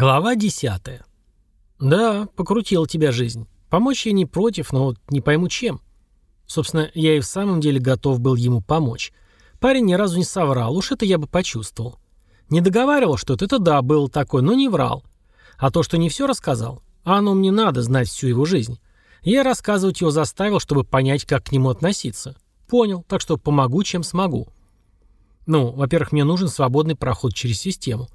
Глава 10. Да, покрутила тебя жизнь. Помочь я не против, но вот не пойму чем. Собственно, я и в самом деле готов был ему помочь. Парень ни разу не соврал, уж это я бы почувствовал. Не договаривал что-то, это да, был такой, но не врал. А то, что не все рассказал, а оно мне надо знать всю его жизнь. Я рассказывать его заставил, чтобы понять, как к нему относиться. Понял, так что помогу, чем смогу. Ну, во-первых, мне нужен свободный проход через систему.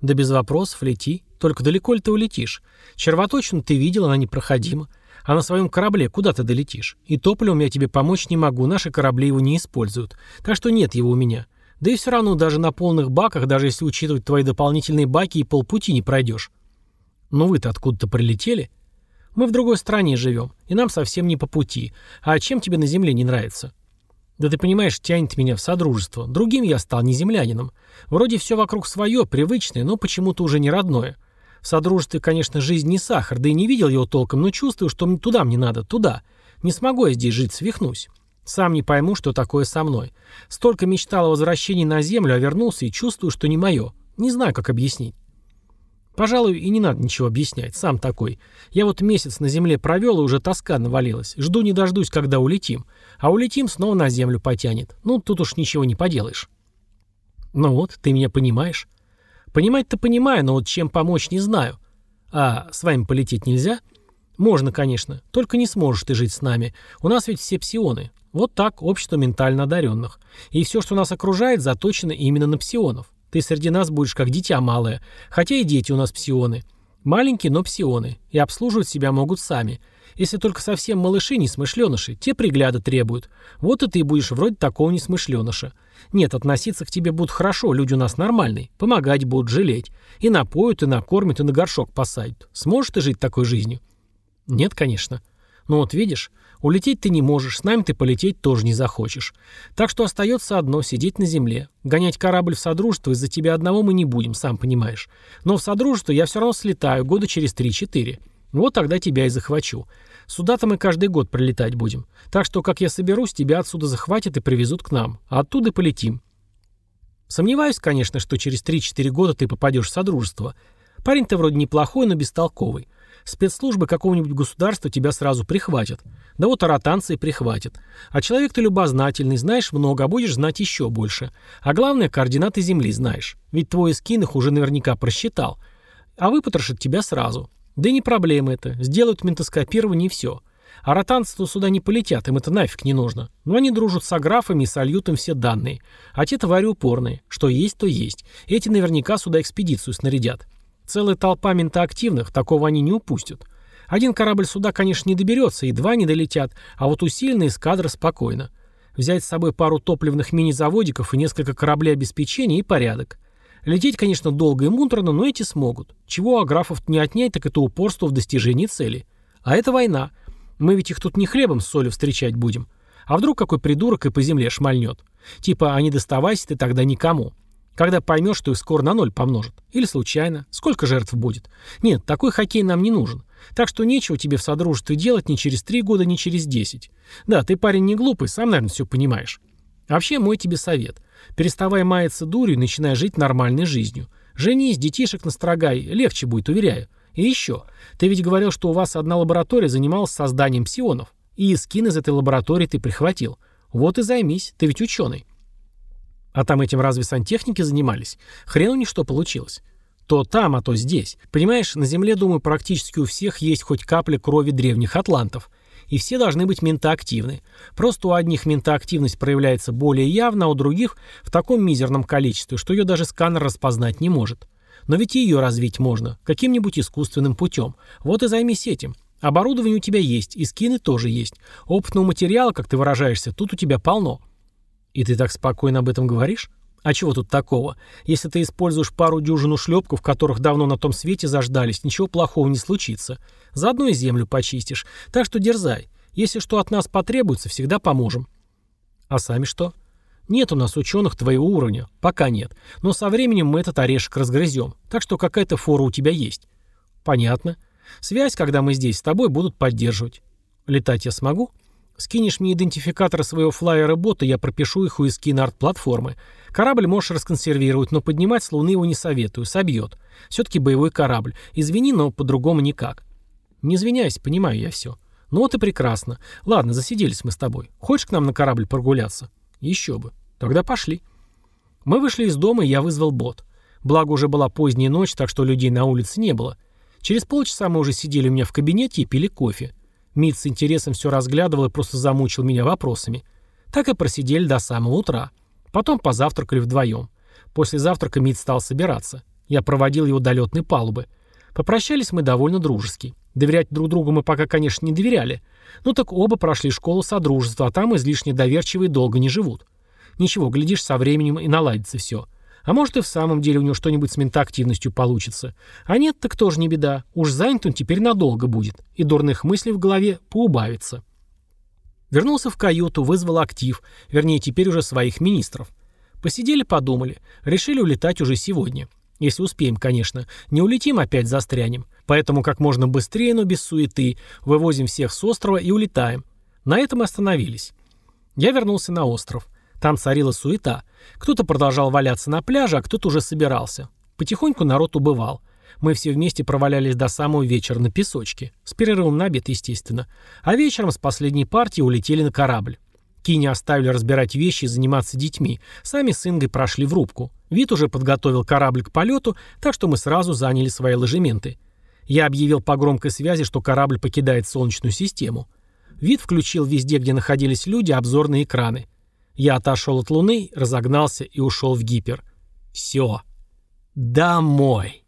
Да без вопросов, лети. Только далеко ли ты улетишь? Червоточину ты видел, она непроходима. А на своем корабле куда ты долетишь? И топливом я тебе помочь не могу, наши корабли его не используют. Так что нет его у меня. Да и все равно даже на полных баках, даже если учитывать твои дополнительные баки, и полпути не пройдешь. Ну вы-то откуда-то прилетели? Мы в другой стране живем, и нам совсем не по пути. А чем тебе на земле не нравится? Да ты понимаешь, тянет меня в содружество. Другим я стал, не землянином. Вроде все вокруг свое, привычное, но почему-то уже не родное. В содружестве, конечно, жизнь не сахар, да и не видел его толком, но чувствую, что туда мне надо, туда. Не смогу я здесь жить, свихнусь. Сам не пойму, что такое со мной. Столько мечтал о возвращении на землю, а вернулся и чувствую, что не мое. Не знаю, как объяснить. Пожалуй, и не надо ничего объяснять, сам такой. Я вот месяц на земле провел, и уже тоска навалилась. Жду не дождусь, когда улетим. А улетим, снова на землю потянет. Ну, тут уж ничего не поделаешь. Ну вот, ты меня понимаешь? Понимать-то понимаю, но вот чем помочь не знаю. А с вами полететь нельзя? Можно, конечно, только не сможешь ты жить с нами. У нас ведь все псионы. Вот так, общество ментально одаренных. И все, что нас окружает, заточено именно на псионов. Ты среди нас будешь как дитя малое, хотя и дети у нас псионы. Маленькие, но псионы, и обслуживать себя могут сами. Если только совсем малыши, несмышленыши, те пригляда требуют. Вот и ты будешь вроде такого несмышленыша. Нет, относиться к тебе будут хорошо, люди у нас нормальные. Помогать будут, жалеть. И напоют, и накормят, и на горшок посадят. Сможешь ты жить такой жизнью? Нет, конечно. Но вот видишь, Улететь ты не можешь, с нами ты полететь тоже не захочешь. Так что остается одно — сидеть на земле. Гонять корабль в Содружество из-за тебя одного мы не будем, сам понимаешь. Но в Содружество я все равно слетаю года через 3-4. Вот тогда тебя и захвачу. Сюда-то мы каждый год прилетать будем. Так что, как я соберусь, тебя отсюда захватят и привезут к нам. А оттуда полетим. Сомневаюсь, конечно, что через 3-4 года ты попадешь в Содружество. Парень-то вроде неплохой, но бестолковый. Спецслужбы какого-нибудь государства тебя сразу прихватят. Да вот аратанцы прихватят. А человек ты любознательный, знаешь много, а будешь знать еще больше. А главное, координаты Земли знаешь. Ведь твой скин их уже наверняка просчитал. А выпотрошат тебя сразу. Да и не проблема это. Сделают ментоскопирование и все. А ротанцы-то сюда не полетят, им это нафиг не нужно. Но они дружат с аграфами и сольют им все данные. А те твари упорные. Что есть, то есть. Эти наверняка сюда экспедицию снарядят. Целая толпа ментоактивных, такого они не упустят. Один корабль сюда, конечно, не доберется, и два не долетят, а вот усиленные эскадры спокойно. Взять с собой пару топливных мини-заводиков и несколько кораблей обеспечения и порядок. Лететь, конечно, долго и муторно, но эти смогут. Чего аграфов не отнять, так это упорство в достижении цели. А это война. Мы ведь их тут не хлебом с солью встречать будем. А вдруг какой придурок и по земле шмальнет? Типа, а не доставайся ты тогда никому. Когда поймешь, что их скоро на ноль помножат. Или случайно. Сколько жертв будет? Нет, такой хоккей нам не нужен. Так что нечего тебе в содружестве делать ни через три года, ни через десять. Да, ты парень не глупый, сам, наверное, все понимаешь. вообще, мой тебе совет. Переставай маяться дурью и начинай жить нормальной жизнью. Женись, детишек настрогай, легче будет, уверяю. И еще. Ты ведь говорил, что у вас одна лаборатория занималась созданием псионов. И скин из этой лаборатории ты прихватил. Вот и займись, ты ведь ученый. А там этим разве сантехники занимались? Хрен у них что получилось. То там, а то здесь. Понимаешь, на Земле, думаю, практически у всех есть хоть капля крови древних атлантов. И все должны быть ментоактивны. Просто у одних ментоактивность проявляется более явно, а у других в таком мизерном количестве, что ее даже сканер распознать не может. Но ведь ее развить можно, каким-нибудь искусственным путем. Вот и займись этим. Оборудование у тебя есть, и скины тоже есть. Опытного материала, как ты выражаешься, тут у тебя полно. «И ты так спокойно об этом говоришь? А чего тут такого? Если ты используешь пару дюжину шлепков, которых давно на том свете заждались, ничего плохого не случится. Заодно и землю почистишь. Так что дерзай. Если что от нас потребуется, всегда поможем». «А сами что?» «Нет у нас ученых твоего уровня. Пока нет. Но со временем мы этот орешек разгрызем. Так что какая-то фора у тебя есть». «Понятно. Связь, когда мы здесь с тобой, будут поддерживать». «Летать я смогу?» Скинешь мне идентификатор своего флайера-бота, я пропишу их у эскина арт-платформы. Корабль можешь расконсервировать, но поднимать с Луны его не советую, собьет. Все-таки боевой корабль. Извини, но по-другому никак. Не извиняйся, понимаю я все. Ну вот и прекрасно. Ладно, засиделись мы с тобой. Хочешь к нам на корабль прогуляться? Еще бы. Тогда пошли. Мы вышли из дома, и я вызвал бот. Благо уже была поздняя ночь, так что людей на улице не было. Через полчаса мы уже сидели у меня в кабинете и пили кофе. Мит с интересом все разглядывал и просто замучил меня вопросами. Так и просидели до самого утра. Потом позавтракали вдвоем. После завтрака Мит стал собираться. Я проводил его до летной палубы. Попрощались мы довольно дружески. Доверять друг другу мы пока, конечно, не доверяли. Ну так оба прошли школу содружества, а там излишне доверчивые долго не живут. Ничего, глядишь, со временем и наладится все. А может и в самом деле у него что-нибудь с ментоактивностью получится. А нет, так тоже не беда. Уж занят он теперь надолго будет. И дурных мыслей в голове поубавится. Вернулся в каюту, вызвал актив, вернее, теперь уже своих министров. Посидели, подумали. Решили улетать уже сегодня. Если успеем, конечно. Не улетим, опять застрянем. Поэтому как можно быстрее, но без суеты, вывозим всех с острова и улетаем. На этом остановились. Я вернулся на остров. Там царила суета. Кто-то продолжал валяться на пляже, а кто-то уже собирался. Потихоньку народ убывал. Мы все вместе провалялись до самого вечера на песочке. С перерывом на обед, естественно. А вечером с последней партии улетели на корабль. Кини оставили разбирать вещи и заниматься детьми. Сами с Ингой прошли в рубку. Вид уже подготовил корабль к полету, так что мы сразу заняли свои ложементы. Я объявил по громкой связи, что корабль покидает Солнечную систему. Вид включил везде, где находились люди, обзорные экраны. Я отошел от Луны, разогнался и ушел в гипер. Все. Домой.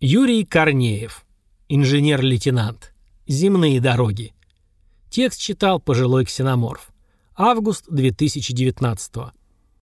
Юрий Корнеев. Инженер-лейтенант. Земные дороги. Текст читал пожилой ксеноморф. Август 2019